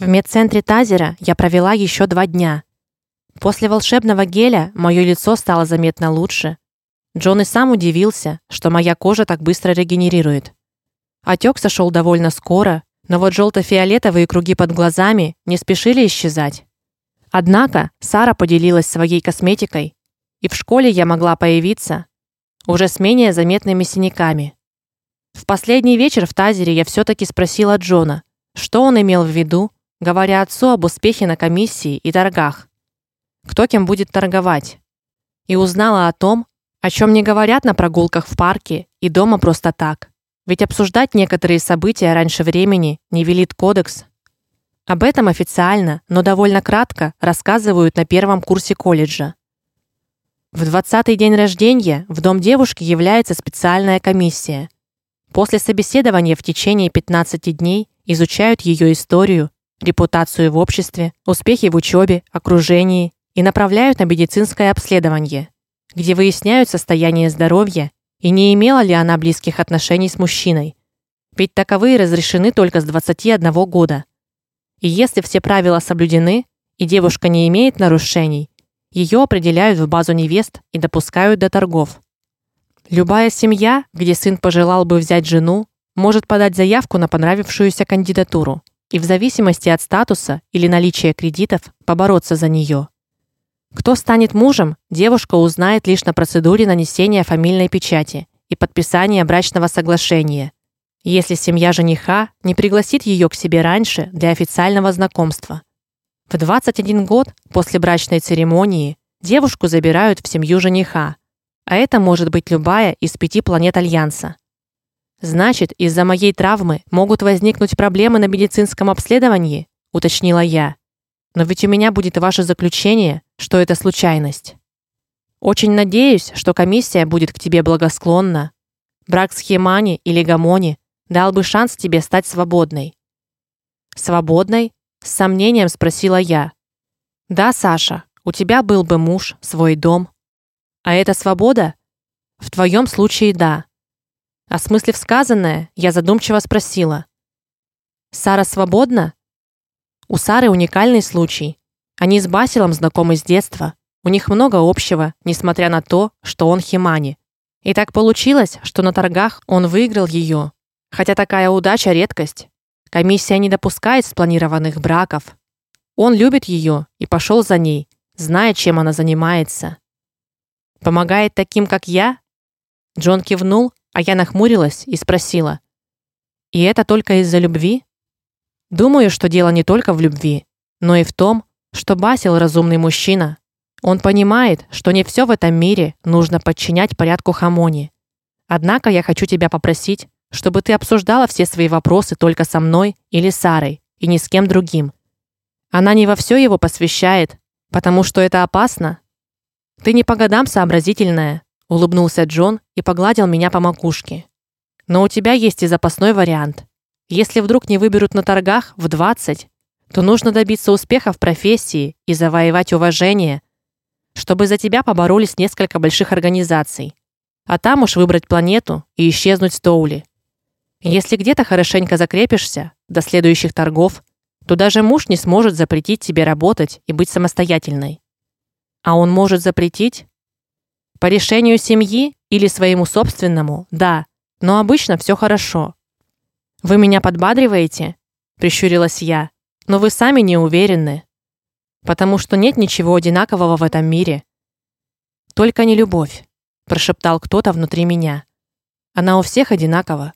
В медцентре Тазера я провела еще два дня. После волшебного геля мое лицо стало заметно лучше. Джон и сам удивился, что моя кожа так быстро регенерирует. Отек сошел довольно скоро, но вот желто фиолетовые круги под глазами не спешили исчезать. Однако Сара поделилась своей косметикой, и в школе я могла появиться уже с менее заметными синяками. В последний вечер в Тазере я все таки спросила Джона, что он имел в виду, говоря отцу об успехе на комиссии и торгах. Кто кем будет торговать? И узнала о том, о чем не говорят на прогулках в парке и дома просто так. Ведь обсуждать некоторые события раньше времени не велит кодекс. Об этом официально, но довольно кратко рассказывают на первом курсе колледжа. В двадцатый день рождения в дом девушки является специальная комиссия. После собеседования в течение 15 дней изучают ее историю, репутацию в обществе, успехи в учебе, окружении и направляют на медицинское обследование, где выясняют состояние здоровья и не имела ли она близких отношений с мужчиной. Ведь таковые разрешены только с 21 года. И если все правила соблюдены и девушка не имеет нарушений, ее определяют в базу невест и допускают до торгов. Любая семья, где сын пожелал бы взять жену, может подать заявку на понравившуюся кандидатуру и в зависимости от статуса или наличия кредитов побороться за нее. Кто станет мужем, девушка узнает лишь на процедуре нанесения фамильной печати и подписания брачного соглашения. Если семья жениха не пригласит ее к себе раньше для официального знакомства. В 21 год после брачной церемонии девушку забирают в семью жениха, а это может быть любая из пяти планет альянса. Значит, из-за моей травмы могут возникнуть проблемы на медицинском обследовании, уточнила я. Но ведь у меня будет ваше заключение, что это случайность. Очень надеюсь, что комиссия будет к тебе благосклонна. Брак с Хемани или Гамони дал бы шанс тебе стать свободной. Свободной? С сомнением спросила я. Да, Саша, у тебя был бы муж, свой дом. А это свобода? В твоем случае да. Осмыслив сказанное, я задумчиво спросила: Сара свободна? У Сары уникальный случай. Они с Басилом знакомы с детства. У них много общего, несмотря на то, что он химани. И так получилось, что на торгах он выиграл ее. Хотя такая удача редкость. Комиссия не допускает спланированных браков. Он любит ее и пошел за ней, зная, чем она занимается. Помогает таким, как я? Джон кивнул, а я нахмурилась и спросила: "И это только из-за любви?" Думаю, что дело не только в любви, но и в том, что Басил разумный мужчина. Он понимает, что не все в этом мире нужно подчинять порядку Хамони. Однако я хочу тебя попросить чтобы ты обсуждала все свои вопросы только со мной или Сарой, и ни с кем другим. Она не во все его посвящает, потому что это опасно. Ты не по годам сообразительная, улыбнулся Джон и погладил меня по макушке. Но у тебя есть и запасной вариант. Если вдруг не выберут на торгах в 20, то нужно добиться успеха в профессии и завоевать уважение, чтобы за тебя поборолись несколько больших организаций. А там уж выбрать планету и исчезнуть с Тоули. Если где-то хорошенько закрепишься до следующих торгов, то даже муж не сможет запретить тебе работать и быть самостоятельной. А он может запретить по решению семьи или своему собственному. Да, но обычно все хорошо. Вы меня подбадриваете, прищурилась я. Но вы сами не уверены, потому что нет ничего одинакового в этом мире. Только не любовь, прошептал кто-то внутри меня. Она у всех одинакова.